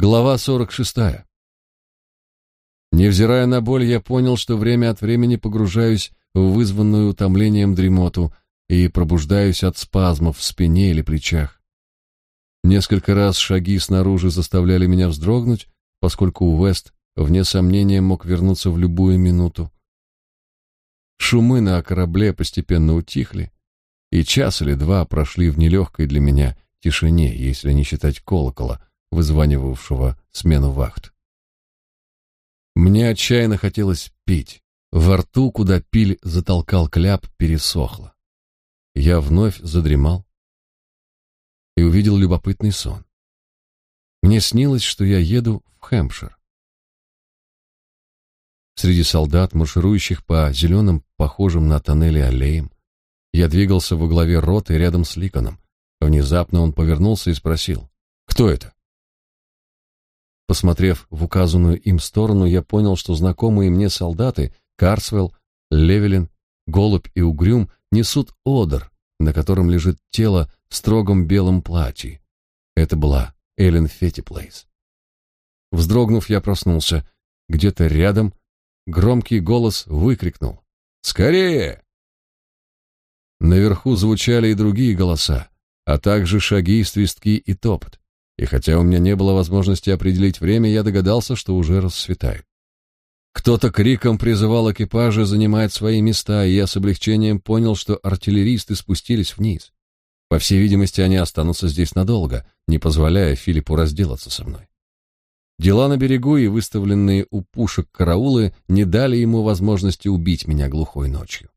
Глава 46. Невзирая на боль, я понял, что время от времени погружаюсь в вызванную утомлением дремоту и пробуждаюсь от спазмов в спине или плечах. Несколько раз шаги снаружи заставляли меня вздрогнуть, поскольку Уэст, вне сомнения, мог вернуться в любую минуту. Шумы на корабле постепенно утихли, и час или два прошли в нелегкой для меня тишине, если не считать колокола, вызванивавшего смену вахт. Мне отчаянно хотелось пить. Во рту, куда пиль затолкал кляп, пересохло. Я вновь задремал и увидел любопытный сон. Мне снилось, что я еду в Хэмпшир. Среди солдат, марширующих по зеленым, похожим на тоннели аллеям, я двигался во главе роты рядом с Ликоном. Внезапно он повернулся и спросил, «Кто это?» Посмотрев в указанную им сторону, я понял, что знакомые мне солдаты Карсвелл, Левелин, Голубь и Угрюм несут одр, на котором лежит тело в строгом белом платье. Это была Эллен Феттиплейс. Вздрогнув, я проснулся. Где-то рядом громкий голос выкрикнул «Скорее!». Наверху звучали и другие голоса, а также шаги, свистки и топот и хотя у меня не было возможности определить время, я догадался, что уже рассветает. Кто-то криком призывал экипажи занимать свои места, и я с облегчением понял, что артиллеристы спустились вниз. По всей видимости, они останутся здесь надолго, не позволяя Филиппу разделаться со мной. Дела на берегу и выставленные у пушек караулы не дали ему возможности убить меня глухой ночью.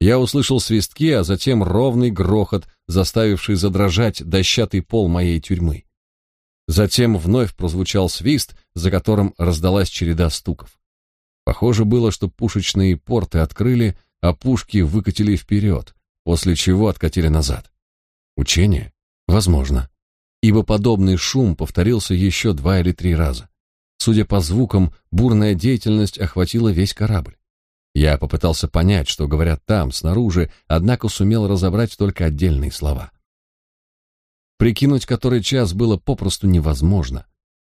Я услышал свистки, а затем ровный грохот, заставивший задрожать дощатый пол моей тюрьмы. Затем вновь прозвучал свист, за которым раздалась череда стуков. Похоже было, что пушечные порты открыли, а пушки выкатили вперед, после чего откатили назад. Учение? Возможно. Ибо подобный шум повторился еще два или три раза. Судя по звукам, бурная деятельность охватила весь корабль. Я попытался понять, что говорят там, снаружи, однако сумел разобрать только отдельные слова. Прикинуть который час было попросту невозможно.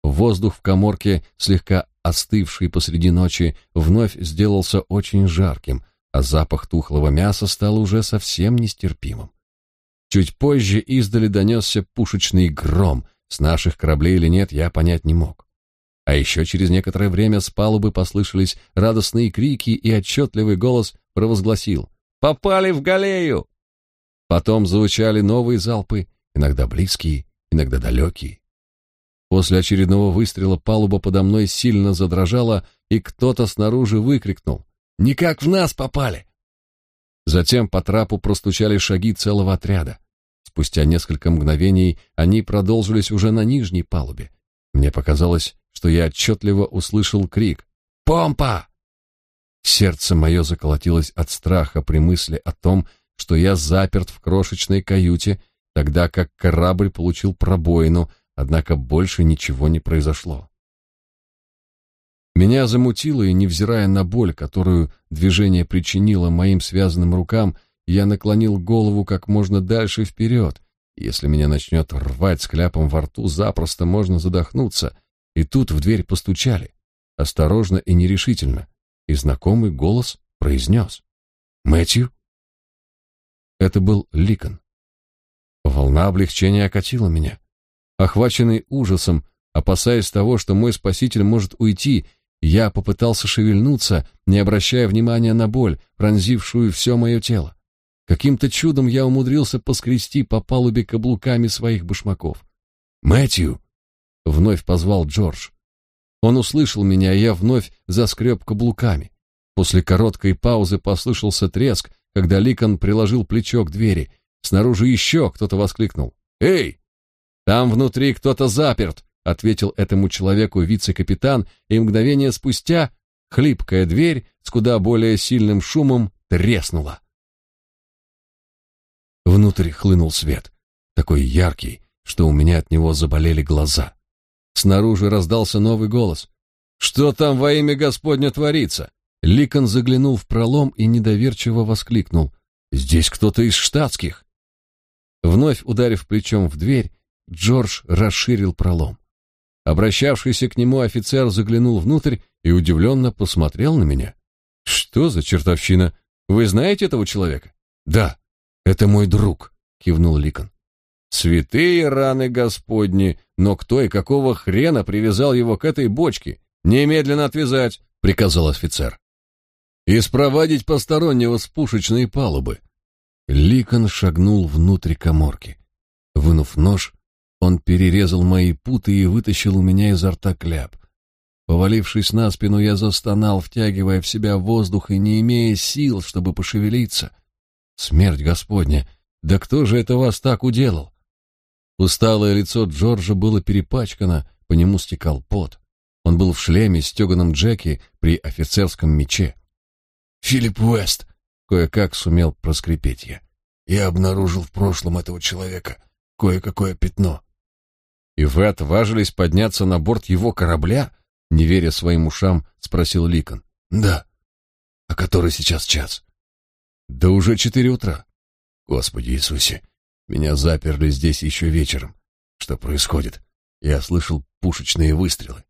Воздух в каморке, слегка остывший посреди ночи, вновь сделался очень жарким, а запах тухлого мяса стал уже совсем нестерпимым. Чуть позже издали донесся пушечный гром, с наших кораблей или нет, я понять не мог. А еще через некоторое время с палубы послышались радостные крики, и отчетливый голос провозгласил «Попали в галею!». Потом звучали новые залпы, иногда близкие, иногда далекие. После очередного выстрела палуба подо мной сильно задрожала, и кто-то снаружи выкрикнул «Никак в нас попали!». Затем по трапу простучали шаги целого отряда. Спустя несколько мгновений они продолжились уже на нижней палубе. Мне показалось, что я отчетливо услышал крик «Помпа!». Сердце мое заколотилось от страха при мысли о том, что я заперт в крошечной каюте тогда как корабль получил пробоину, однако больше ничего не произошло. Меня замутило, и, невзирая на боль, которую движение причинило моим связанным рукам, я наклонил голову как можно дальше вперед. Если меня начнет рвать с кляпом во рту, запросто можно задохнуться. И тут в дверь постучали. Осторожно и нерешительно. И знакомый голос произнес. «Мэтью?» Это был Ликон. Волна облегчения окатила меня. Охваченный ужасом, опасаясь того, что мой спаситель может уйти, я попытался шевельнуться, не обращая внимания на боль, пронзившую все мое тело. Каким-то чудом я умудрился поскрести по палубе каблуками своих башмаков. «Мэтью!» — вновь позвал Джордж. Он услышал меня, и я вновь заскреб каблуками. После короткой паузы послышался треск, когда Ликон приложил плечо к двери — Снаружи еще кто-то воскликнул. «Эй! Там внутри кто-то заперт!» — ответил этому человеку вице-капитан, и мгновение спустя хлипкая дверь с куда более сильным шумом треснула. Внутрь хлынул свет, такой яркий, что у меня от него заболели глаза. Снаружи раздался новый голос. «Что там во имя Господня творится?» Ликон заглянул в пролом и недоверчиво воскликнул. «Здесь кто-то из штатских!» Вновь ударив плечом в дверь, Джордж расширил пролом. Обращавшийся к нему офицер заглянул внутрь и удивленно посмотрел на меня. «Что за чертовщина? Вы знаете этого человека?» «Да, это мой друг», — кивнул Ликон. «Святые раны Господни! Но кто и какого хрена привязал его к этой бочке? Немедленно отвязать!» — приказал офицер. «И спровадить постороннего с пушечной палубы». Ликон шагнул внутрь коморки. Вынув нож, он перерезал мои путы и вытащил у меня изо рта кляп. Повалившись на спину, я застонал, втягивая в себя воздух и не имея сил, чтобы пошевелиться. Смерть Господня! Да кто же это вас так уделал? Усталое лицо Джорджа было перепачкано, по нему стекал пот. Он был в шлеме, стеганом Джеки при офицерском мече. «Филипп Уэст!» — кое-как сумел проскрипеть я. «Я обнаружил в прошлом этого человека кое-какое пятно. «И вы отважились подняться на борт его корабля?» Не веря своим ушам, спросил Ликон. «Да. А который сейчас час?» «Да уже четыре утра». «Господи Иисусе, меня заперли здесь еще вечером. Что происходит?» Я слышал пушечные выстрелы.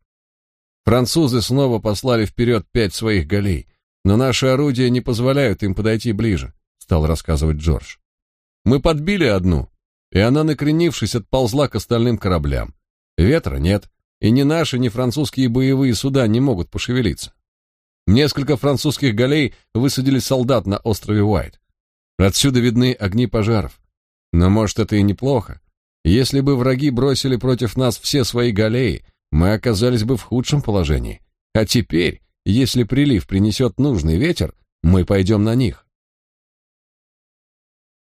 Французы снова послали вперед пять своих галей, но наши орудия не позволяют им подойти ближе, стал рассказывать Джордж. Мы подбили одну, и она, накренившись, отползла к остальным кораблям. Ветра нет, и ни наши, ни французские боевые суда не могут пошевелиться. Несколько французских галей высадили солдат на острове Уайт. Отсюда видны огни пожаров. Но, может, это и неплохо. Если бы враги бросили против нас все свои галеи, мы оказались бы в худшем положении. А теперь, если прилив принесет нужный ветер, мы пойдем на них.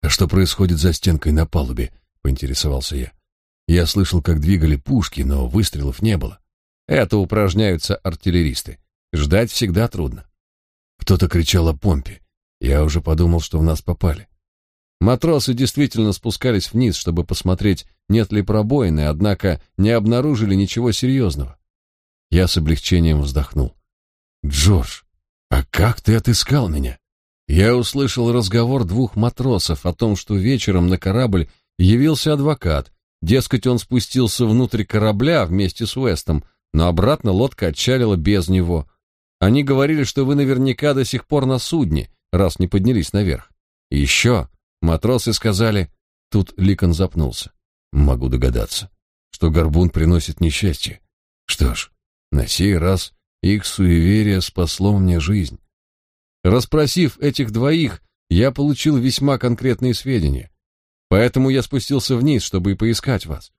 «А что происходит за стенкой на палубе?» — поинтересовался я. Я слышал, как двигали пушки, но выстрелов не было. Это упражняются артиллеристы. Ждать всегда трудно. Кто-то кричал о помпе. Я уже подумал, что в нас попали. Матросы действительно спускались вниз, чтобы посмотреть, нет ли пробоины, однако не обнаружили ничего серьезного. Я с облегчением вздохнул. «Джордж, а как ты отыскал меня?» Я услышал разговор двух матросов о том, что вечером на корабль явился адвокат. Дескать, он спустился внутрь корабля вместе с Уэстом, но обратно лодка отчалила без него. Они говорили, что вы наверняка до сих пор на судне, раз не поднялись наверх. Еще матросы сказали... Тут Ликон запнулся. Могу догадаться, что горбун приносит несчастье. Что ж, на сей раз их суеверие спасло мне жизнь. Распросив этих двоих, я получил весьма конкретные сведения. Поэтому я спустился вниз, чтобы и поискать вас.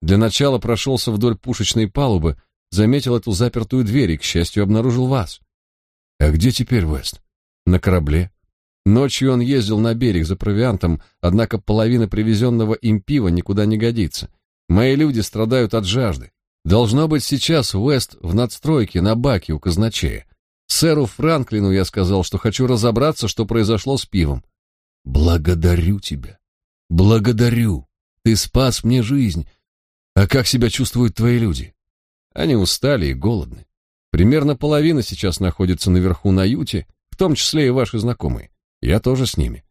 Для начала прошелся вдоль пушечной палубы, заметил эту запертую дверь и, к счастью, обнаружил вас. А где теперь Вест? На корабле. Ночью он ездил на берег за провиантом, однако половина привезенного им пива никуда не годится. Мои люди страдают от жажды. Должно быть, сейчас Уэст в надстройке на баке у казначея. Сэру Франклину я сказал, что хочу разобраться, что произошло с пивом. Благодарю тебя. Благодарю. Ты спас мне жизнь. А как себя чувствуют твои люди? Они устали и голодны. Примерно половина сейчас находится наверху на юте, в том числе и ваши знакомые. Я тоже с ними.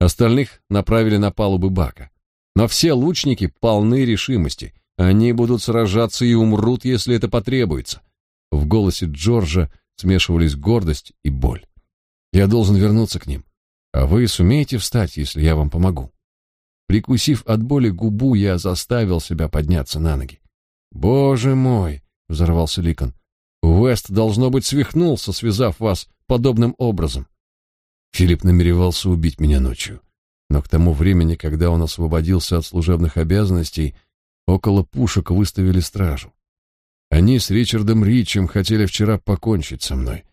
Остальных направили на палубы бака. Но все лучники полны решимости. Они будут сражаться и умрут, если это потребуется. В голосе Джорджа смешивались гордость и боль. Я должен вернуться к ним, а вы сумеете встать, если я вам помогу. Прикусив от боли губу, я заставил себя подняться на ноги. Боже мой, взорвался Ликон. Уэст должно быть свихнулся, связав вас подобным образом. Филипп намеревался убить меня ночью, но к тому времени, когда он освободился от служебных обязанностей, около пушек выставили стражу. Они с Ричардом Ричем хотели вчера покончить со мной.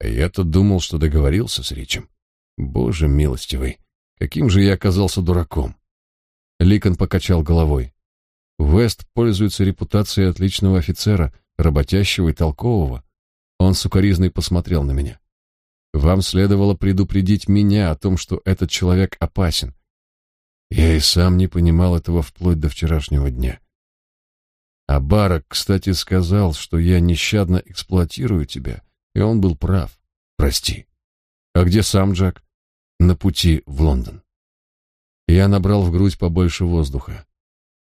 А я-то думал, что договорился с Ричем. Боже милостивый, каким же я оказался дураком. Ликон покачал головой. Вест пользуется репутацией отличного офицера, работящего и толкового. Он сукоризной посмотрел на меня. Вам следовало предупредить меня о том, что этот человек опасен. Я и сам не понимал этого вплоть до вчерашнего дня. А Барак, кстати, сказал, что я нещадно эксплуатирую тебя, и он был прав. Прости. А где сам Джек? На пути в Лондон. Я набрал в грудь побольше воздуха.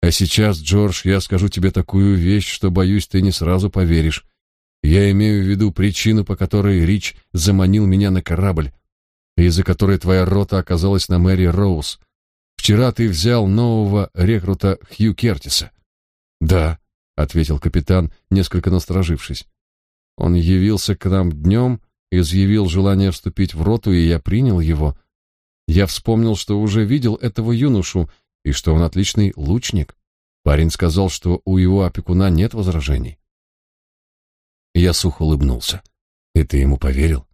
А сейчас, Джордж, я скажу тебе такую вещь, что, боюсь, ты не сразу поверишь. Я имею в виду причину, по которой Рич заманил меня на корабль, из-за которой твоя рота оказалась на Мэри Роуз. Вчера ты взял нового рекрута Хью Кертиса. Да, ответил капитан, несколько насторожившись. Он явился к нам днем, изъявил желание вступить в роту, и я принял его. Я вспомнил, что уже видел этого юношу и что он отличный лучник. Парень сказал, что у его опекуна нет возражений. Я сухо улыбнулся. И ты ему поверил?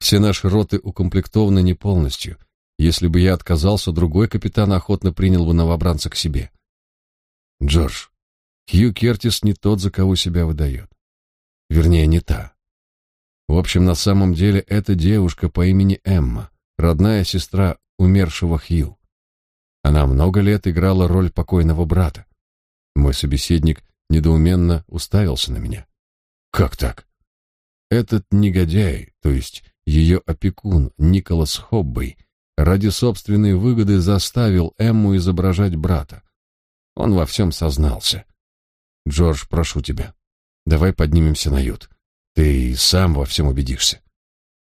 Все наши роты укомплектованы не полностью. Если бы я отказался, другой капитан охотно принял бы новобранца к себе. Джордж, Хью Кертис не тот, за кого себя выдает. Вернее, не та. В общем, на самом деле это девушка по имени Эмма, родная сестра умершего Хью. Она много лет играла роль покойного брата. Мой собеседник недоуменно уставился на меня. Как так? Этот негодяй, то есть ее опекун Николас Хоббей, ради собственной выгоды заставил Эмму изображать брата. Он во всем сознался. Джордж, прошу тебя, давай поднимемся на ют. Ты сам во всем убедишься.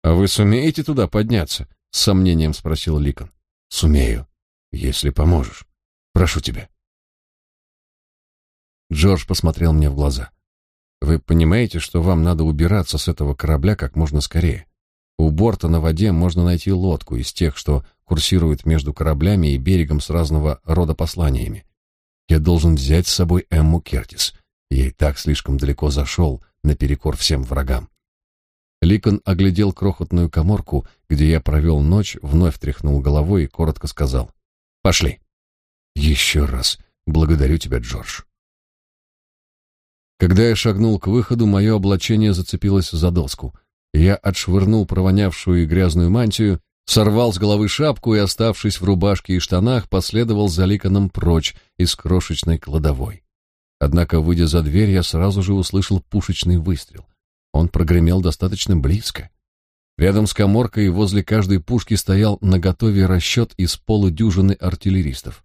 А вы сумеете туда подняться? с сомнением спросил Ликон. Сумею, если поможешь. Прошу тебя. Джордж посмотрел мне в глаза. Вы понимаете, что вам надо убираться с этого корабля как можно скорее? У борта на воде можно найти лодку из тех, что курсируют между кораблями и берегом с разного рода посланиями. Я должен взять с собой Эмму Кертис. Я и так слишком далеко зашел, наперекор всем врагам. Ликон оглядел крохотную коморку, где я провел ночь, вновь тряхнул головой и коротко сказал. «Пошли». «Еще раз благодарю тебя, Джордж». Когда я шагнул к выходу, мое облачение зацепилось за доску. Я отшвырнул провонявшую и грязную мантию, сорвал с головы шапку и, оставшись в рубашке и штанах, последовал за Ликоном прочь из крошечной кладовой. Однако, выйдя за дверь, я сразу же услышал пушечный выстрел. Он прогремел достаточно близко. Рядом с каморкой возле каждой пушки стоял наготове расчет из полудюжины артиллеристов.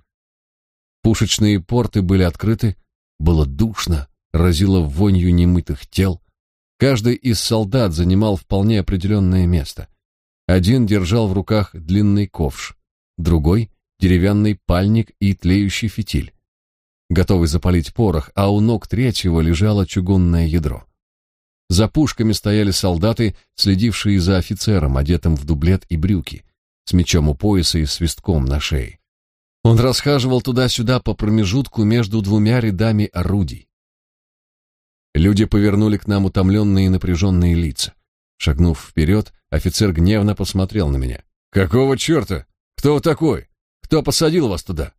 Пушечные порты были открыты, было душно, разило вонью немытых тел. Каждый из солдат занимал вполне определенное место. Один держал в руках длинный ковш, другой — деревянный пальник и тлеющий фитиль, готовый запалить порох, а у ног третьего лежало чугунное ядро. За пушками стояли солдаты, следившие за офицером, одетым в дублет и брюки, с мечом у пояса и свистком на шее. Он расхаживал туда-сюда по промежутку между двумя рядами орудий. Люди повернули к нам утомленные и напряженные лица. Шагнув вперед, офицер гневно посмотрел на меня. «Какого черта? Кто вы такой? Кто посадил вас туда?»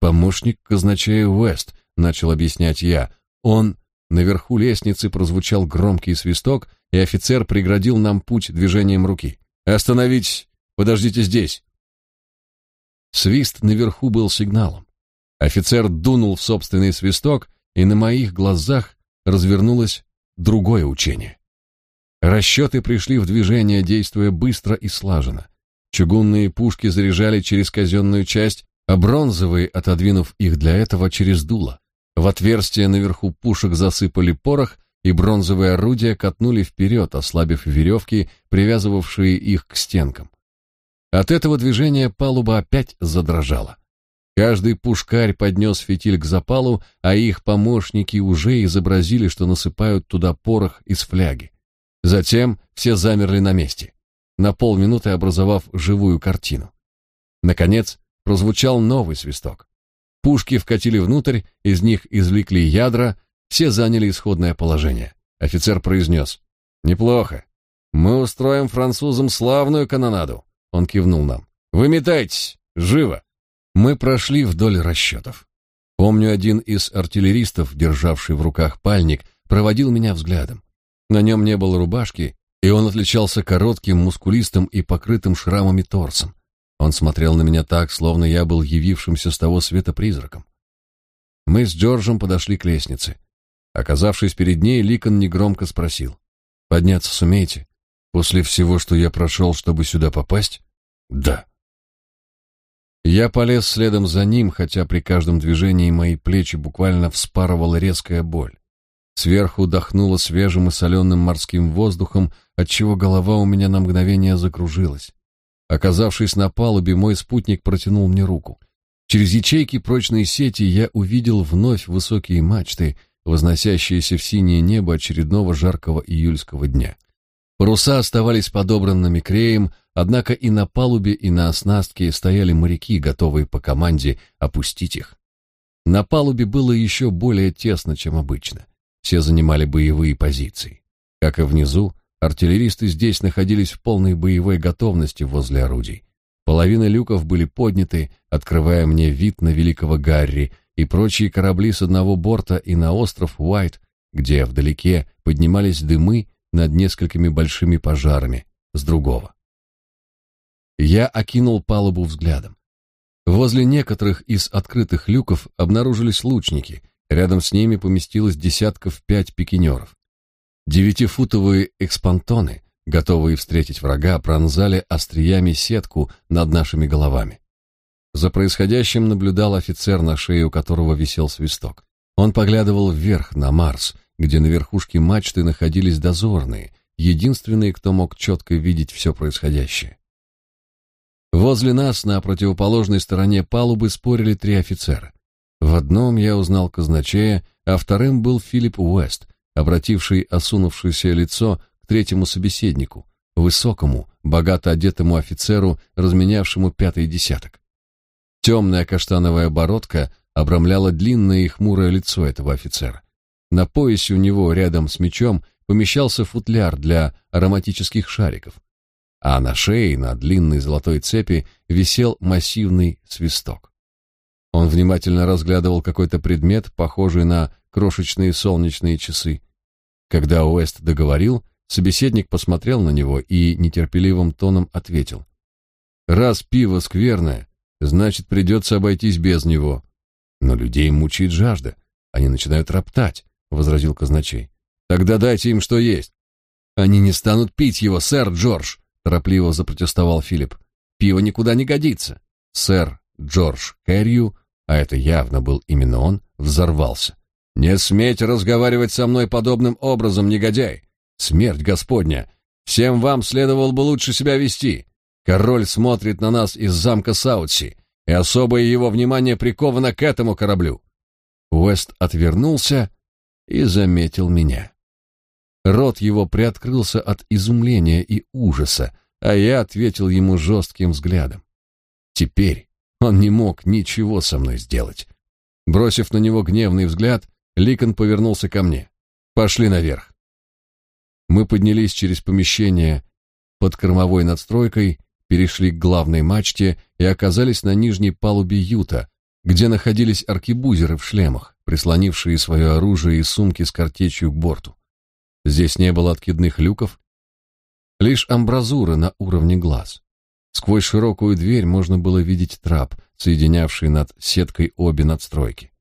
«Помощник казначея Уэст», — начал объяснять я. «Он...» Наверху лестницы прозвучал громкий свисток, и офицер преградил нам путь движением руки. «Остановитесь! Подождите здесь!» Свист наверху был сигналом. Офицер дунул в собственный свисток, и на моих глазах развернулось другое учение. Расчеты пришли в движение, действуя быстро и слаженно. Чугунные пушки заряжали через казенную часть, а бронзовые, отодвинув их для этого, через дуло. В отверстие наверху пушек засыпали порох, и бронзовые орудия катнули вперед, ослабив веревки, привязывавшие их к стенкам. От этого движения палуба опять задрожала. Каждый пушкарь поднес фитиль к запалу, а их помощники уже изобразили, что насыпают туда порох из фляги. Затем все замерли на месте, на полминуты образовав живую картину. Наконец прозвучал новый свисток. Пушки вкатили внутрь, из них извлекли ядра, все заняли исходное положение. Офицер произнес. «Неплохо. Мы устроим французам славную канонаду». Он кивнул нам. «Вы метайтесь! Живо!» Мы прошли вдоль расчетов. Помню, один из артиллеристов, державший в руках пальник, проводил меня взглядом. На нем не было рубашки, и он отличался коротким, мускулистым и покрытым шрамами торсом. Он смотрел на меня так, словно я был явившимся с того света призраком. Мы с Джорджем подошли к лестнице. Оказавшись перед ней, Ликон негромко спросил. «Подняться сумеете? После всего, что я прошел, чтобы сюда попасть?» «Да». Я полез следом за ним, хотя при каждом движении мои плечи буквально вспарывала резкая боль. Сверху дохнуло свежим и соленым морским воздухом, отчего голова у меня на мгновение закружилась. Оказавшись на палубе, мой спутник протянул мне руку. Через ячейки прочной сети я увидел вновь высокие мачты, возносящиеся в синее небо очередного жаркого июльского дня. Паруса оставались подобранными креем, однако и на палубе, и на оснастке стояли моряки, готовые по команде опустить их. На палубе было еще более тесно, чем обычно. Все занимали боевые позиции. Как и внизу, артиллеристы здесь находились в полной боевой готовности возле орудий. Половина люков были подняты, открывая мне вид на великого Гарри и прочие корабли с одного борта и на остров Уайт, где вдалеке поднимались дымы над несколькими большими пожарами с другого. Я окинул палубу взглядом. Возле некоторых из открытых люков обнаружились лучники, рядом с ними поместилось десятков пять пикинеров. Девятифутовые экспантоны, готовые встретить врага, пронзали остриями сетку над нашими головами. За происходящим наблюдал офицер, на шее у которого висел свисток. Он поглядывал вверх на Марс, где на верхушке мачты находились дозорные, единственные, кто мог четко видеть все происходящее. Возле нас на противоположной стороне палубы спорили три офицера. В одном я узнал казначея, а вторым был Филипп Уэст, обративший осунувшееся лицо к третьему собеседнику, высокому, богато одетому офицеру, разменявшему пятый десяток. Темная каштановая бородка обрамляла длинное и хмурое лицо этого офицера. На поясе у него, рядом с мечом, помещался футляр для ароматических шариков, а на шее, на длинной золотой цепи, висел массивный свисток. Он внимательно разглядывал какой-то предмет, похожий на крошечные солнечные часы. Когда Уэст договорил, собеседник посмотрел на него и нетерпеливым тоном ответил. «Раз пиво скверное, значит, придется обойтись без него. Но людей мучает жажда, они начинают роптать возразил казначей. Тогда дайте им что есть. Они не станут пить его, сэр Джордж, торопливо запротестовал Филипп. Пиво никуда не годится. Сэр Джордж Кэррию, а это явно был именно он, взорвался. Не сметь разговаривать со мной подобным образом, негодяй. Смерть Господня. Всем вам следовало бы лучше себя вести. Король смотрит на нас из замка Саутси, и особое его внимание приковано к этому кораблю. Уэст отвернулся и заметил меня. Рот его приоткрылся от изумления и ужаса, а я ответил ему жестким взглядом. Теперь он не мог ничего со мной сделать. Бросив на него гневный взгляд, Ликон повернулся ко мне. «Пошли наверх». Мы поднялись через помещение под кормовой надстройкой, перешли к главной мачте и оказались на нижней палубе юта, где находились аркебузеры в шлемах, прислонившие свое оружие и сумки с картечью к борту. Здесь не было откидных люков, лишь амбразуры на уровне глаз. Сквозь широкую дверь можно было видеть трап, соединявший над сеткой обе надстройки.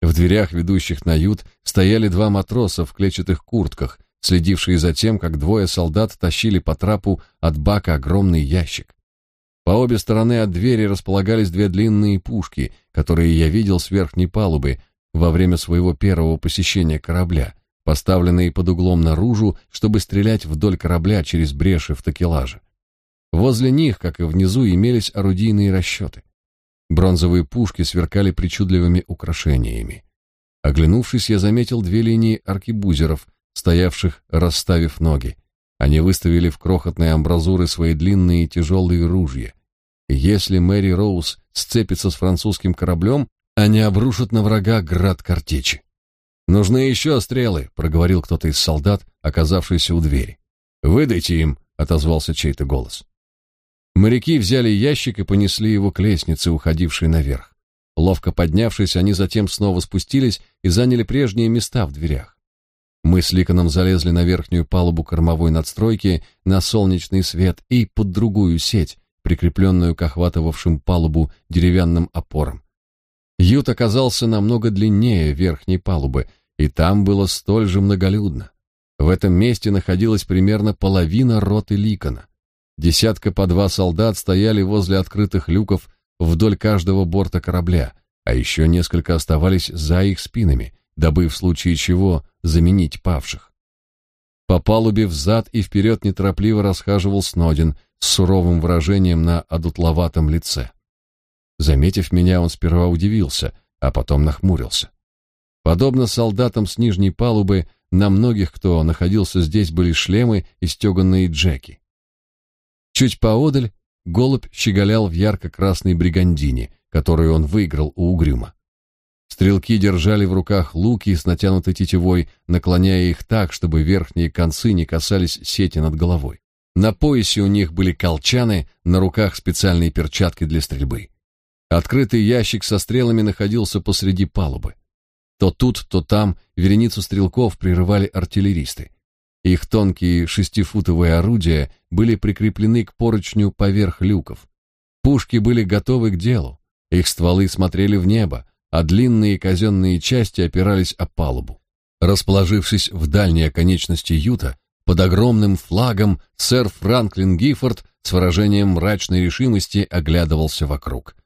В дверях, ведущих на ют, стояли два матроса в клетчатых куртках, следившие за тем, как двое солдат тащили по трапу от бака огромный ящик. По обе стороны от двери располагались две длинные пушки, которые я видел с верхней палубы во время своего первого посещения корабля, поставленные под углом наружу, чтобы стрелять вдоль корабля через бреши в такелаже. Возле них, как и внизу, имелись орудийные расчеты. Бронзовые пушки сверкали причудливыми украшениями. Оглянувшись, я заметил две линии аркебузеров, стоявших, расставив ноги. Они выставили в крохотные амбразуры свои длинные и тяжелые ружья. если Мэри Роуз сцепится с французским кораблем, они обрушат на врага град картечи. «Нужны еще стрелы», — проговорил кто-то из солдат, оказавшийся у двери. «Выдайте им», — отозвался чей-то голос. Моряки взяли ящик и понесли его к лестнице, уходившей наверх. Ловко поднявшись, они затем снова спустились и заняли прежние места в дверях. Мы с Ликоном залезли на верхнюю палубу кормовой надстройки, на солнечный свет и под другую сеть, прикрепленную к охватывавшим палубу деревянным опорам. Ют оказался намного длиннее верхней палубы, и там было столь же многолюдно. В этом месте находилась примерно половина роты Ликона. Десятка по два солдат стояли возле открытых люков вдоль каждого борта корабля, а еще несколько оставались за их спинами, дабы в случае чего заменить павших. По палубе взад и вперед неторопливо расхаживал Снодин с суровым выражением на одутловатом лице. Заметив меня, он сперва удивился, а потом нахмурился. Подобно солдатам с нижней палубы, на многих, кто находился здесь, были шлемы и стеганные джеки. Чуть поодаль голубь щеголял в ярко-красной бригандине, которую он выиграл у угрюма. Стрелки держали в руках луки с натянутой тетивой, наклоняя их так, чтобы верхние концы не касались сети над головой. На поясе у них были колчаны, на руках специальные перчатки для стрельбы. Открытый ящик со стрелами находился посреди палубы. То тут, то там вереницу стрелков прерывали артиллеристы. Их тонкие шестифутовые орудия были прикреплены к поручню поверх люков. Пушки были готовы к делу. Их стволы смотрели в небо, а длинные казенные части опирались о палубу. Расположившись в дальней оконечности юта, под огромным флагом сэр Франклин Гиффорд с выражением мрачной решимости оглядывался вокруг.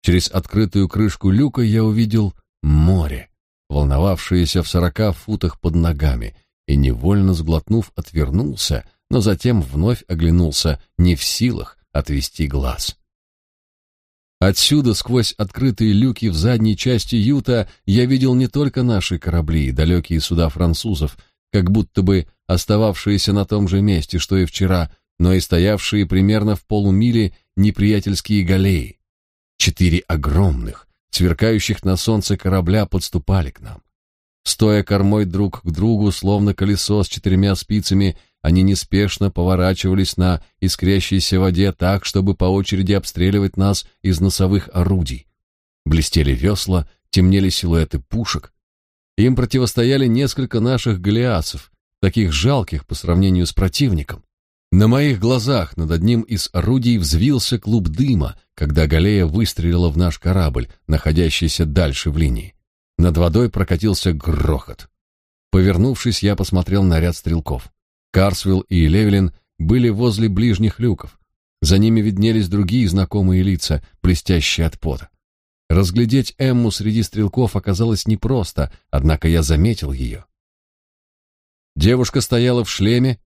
Через открытую крышку люка я увидел море волновавшееся в сорока футах под ногами, и, невольно сглотнув, отвернулся, но затем вновь оглянулся, не в силах отвести глаз. Отсюда, сквозь открытые люки в задней части юта, я видел не только наши корабли и далекие суда французов, как будто бы остававшиеся на том же месте, что и вчера, но и стоявшие примерно в полумиле неприятельские галеи. Четыре огромных, сверкающих на солнце корабля подступали к нам. Стоя кормой друг к другу, словно колесо с четырьмя спицами, они неспешно поворачивались на искрящейся воде так, чтобы по очереди обстреливать нас из носовых орудий. Блестели весла, темнели силуэты пушек. Им противостояли несколько наших голиасов, таких жалких по сравнению с противником. На моих глазах над одним из орудий взвился клуб дыма, когда галея выстрелила в наш корабль, находящийся дальше в линии. Над водой прокатился грохот. Повернувшись, я посмотрел на ряд стрелков. Карсвилл и Левелин были возле ближних люков. За ними виднелись другие знакомые лица, блестящие от пота. Разглядеть Эмму среди стрелков оказалось непросто, однако я заметил ее. Девушка стояла в шлеме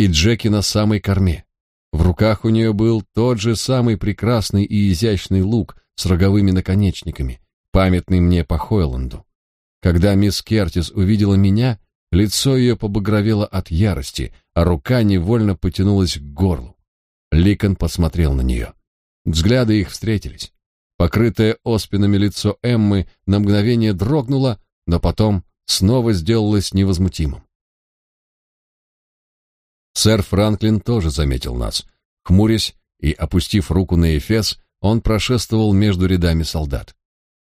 и Джеки на самой корме. В руках у нее был тот же самый прекрасный и изящный лук с роговыми наконечниками, памятный мне по Хойланду. Когда мисс Кертис увидела меня, лицо ее побагровело от ярости, а рука невольно потянулась к горлу. Ликон посмотрел на нее. Взгляды их встретились. Покрытое оспинами лицо Эммы на мгновение дрогнуло, но потом снова сделалось невозмутимым. Сэр Франклин тоже заметил нас. Хмурясь и опустив руку на эфес, он прошествовал между рядами солдат.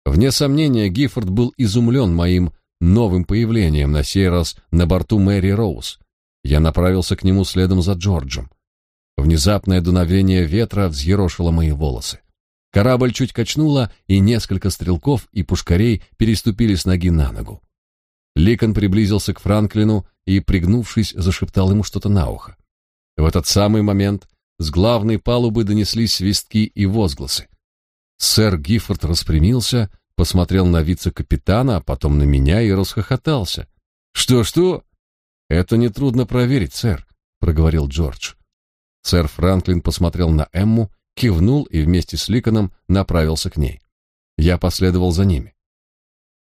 Вне сомнения, Гиффорд был изумлен моим новым появлением, на сей раз на борту Мэри Роуз. Я направился к нему следом за Джорджем. Внезапное дуновение ветра взъерошило мои волосы. Корабль чуть качнуло, и несколько стрелков и пушкарей переступили с ноги на ногу. Ликон приблизился к Франклину и, пригнувшись, зашептал ему что-то на ухо. В этот самый момент с главной палубы донеслись свистки и возгласы. Сэр Гиффорд распрямился, посмотрел на вице-капитана, а потом на меня и расхохотался. «Что-что?» «Это нетрудно проверить, сэр», — проговорил Джордж. Сэр Франклин посмотрел на Эмму, кивнул и вместе с Ликоном направился к ней. Я последовал за ними.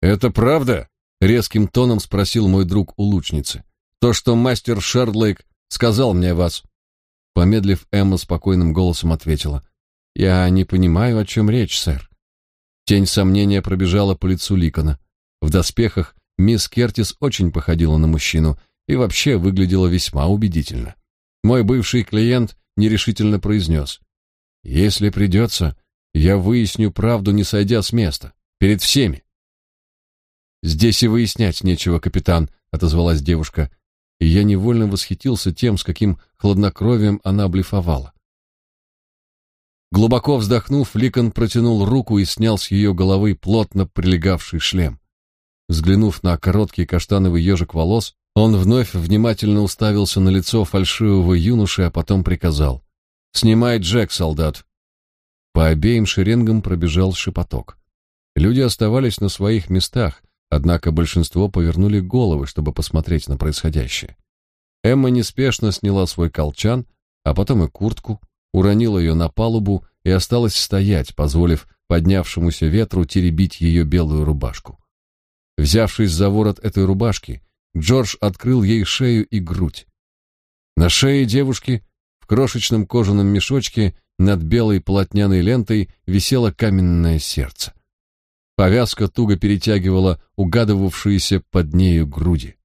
«Это правда?» Резким тоном спросил мой друг у лучницы. То, что мастер Шердлейк сказал мне о вас. Помедлив, Эмма спокойным голосом ответила: "Я не понимаю, о чем речь, сэр". Тень сомнения пробежала по лицу Ликона. В доспехах мисс Кертис очень походила на мужчину и вообще выглядела весьма убедительно. Мой бывший клиент нерешительно произнес. «Если придется, я выясню правду, не сойдя с места, перед всеми». Здесь и выяснять нечего, капитан, отозвалась девушка, и я невольно восхитился тем, с каким хладнокровием она блефовала. Глубоко вздохнув, Ликон протянул руку и снял с ее головы плотно прилегавший шлем. Взглянув на короткий каштановый ежик волос, он вновь внимательно уставился на лицо фальшивого юноши, а потом приказал: "Снимай Джек, солдат". По обеим шеренгам пробежал шепоток. Люди оставались на своих местах, однако большинство повернули головы, чтобы посмотреть на происходящее. Эмма неспешно сняла свой колчан, а потом и куртку, уронила ее на палубу и осталась стоять, позволив поднявшемуся ветру теребить ее белую рубашку. Взявшись за ворот этой рубашки, Джордж открыл ей шею и грудь. На шее девушки в крошечном кожаном мешочке над белой полотняной лентой висело каменное сердце. Повязка туго перетягивала угадывавшиеся под нею груди.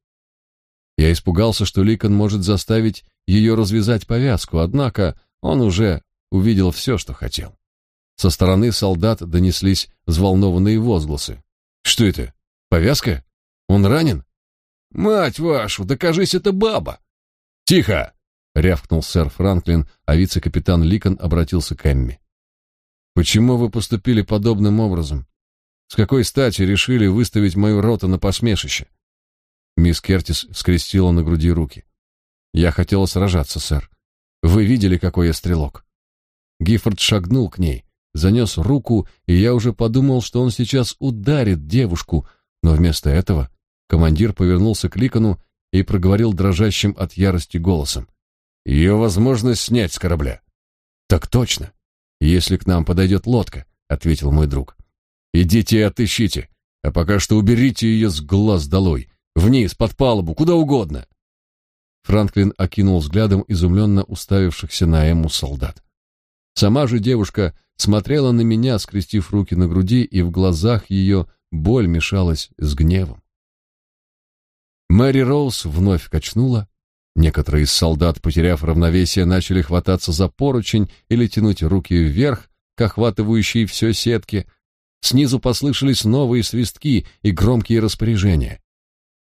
Я испугался, что Ликон может заставить ее развязать повязку, однако он уже увидел все, что хотел. Со стороны солдат донеслись взволнованные возгласы. «Что это? Повязка? Он ранен?» «Мать вашу, докажись, это баба!» «Тихо!» — рявкнул сэр Франклин, а вице-капитан Ликон обратился к Эмми. «Почему вы поступили подобным образом? С какой стати решили выставить мою роту на посмешище?» Мисс Кертис скрестила на груди руки. «Я хотела сражаться, сэр. Вы видели, какой я стрелок?» Гиффорд шагнул к ней, занес руку, и я уже подумал, что он сейчас ударит девушку, но вместо этого командир повернулся к Ликону и проговорил дрожащим от ярости голосом. «Ее возможность снять с корабля». «Так точно. Если к нам подойдет лодка», — ответил мой друг. Идите и отыщите, а пока что уберите ее с глаз долой, вниз, под палубу, куда угодно. Франклин окинул взглядом изумленно уставившихся на Эмму солдат. Сама же девушка смотрела на меня, скрестив руки на груди, и в глазах ее боль мешалась с гневом. Мэри Роуз вновь качнула. Некоторые из солдат, потеряв равновесие, начали хвататься за поручень или тянуть руки вверх к охватывающей все сетке, Снизу послышались новые свистки и громкие распоряжения.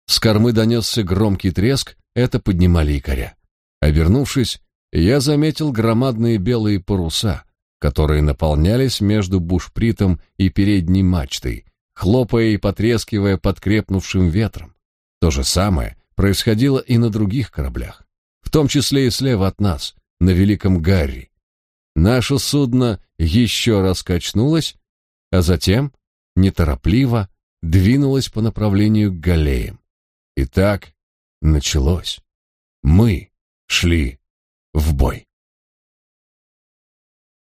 С кормы донесся громкий треск, это поднимали якоря. Обернувшись, я заметил громадные белые паруса, которые наполнялись между бушпритом и передней мачтой, хлопая и потрескивая под крепнувшим ветром. То же самое происходило и на других кораблях, в том числе и слева от нас, на Великом Гарри. Наше судно еще раз качнулось, а затем неторопливо двинулась по направлению к галеям. И так началось. Мы шли в бой.